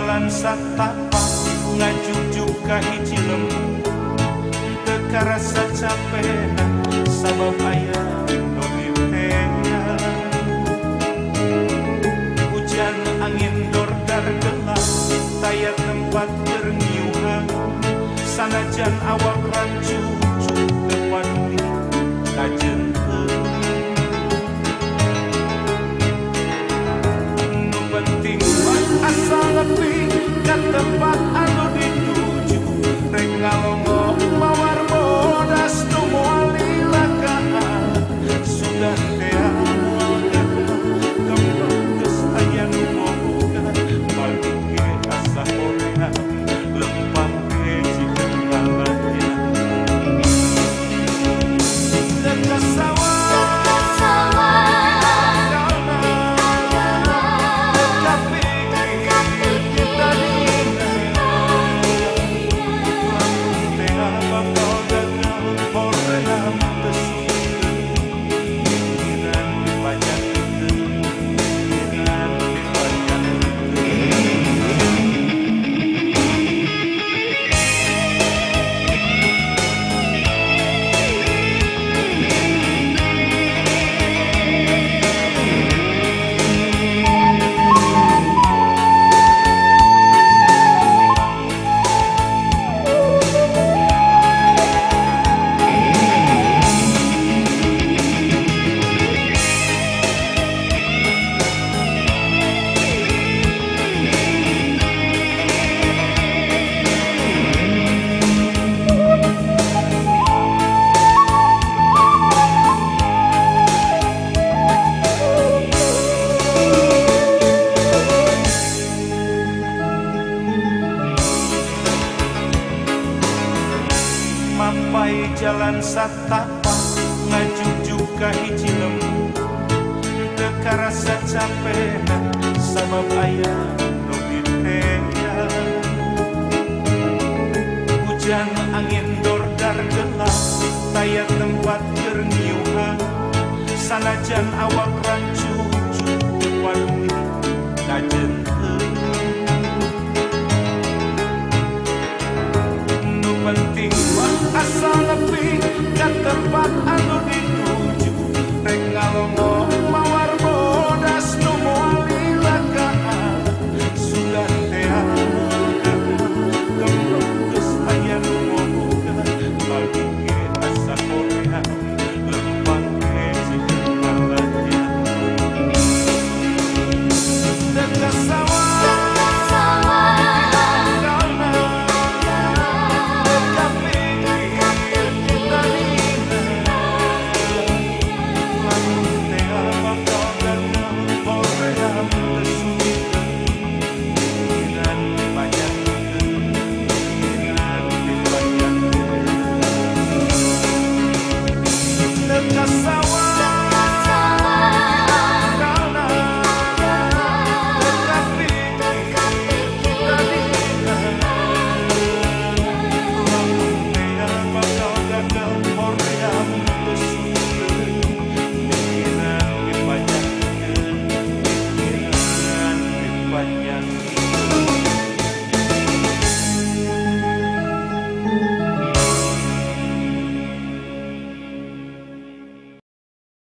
jalan satapa ngajuju ka hiji lembut tekarasa capek sabab ayah nobimenya hujan angin dordar gelap taya tempat terngiuhan sanajan awak rancu pai jalan satapak ngajuju ka hiji lembu teu karasa capek sabab aya nu ditea hujan angin dordar gelap taya tempat keur sanajan awak rancu warumi kajen nu penting but I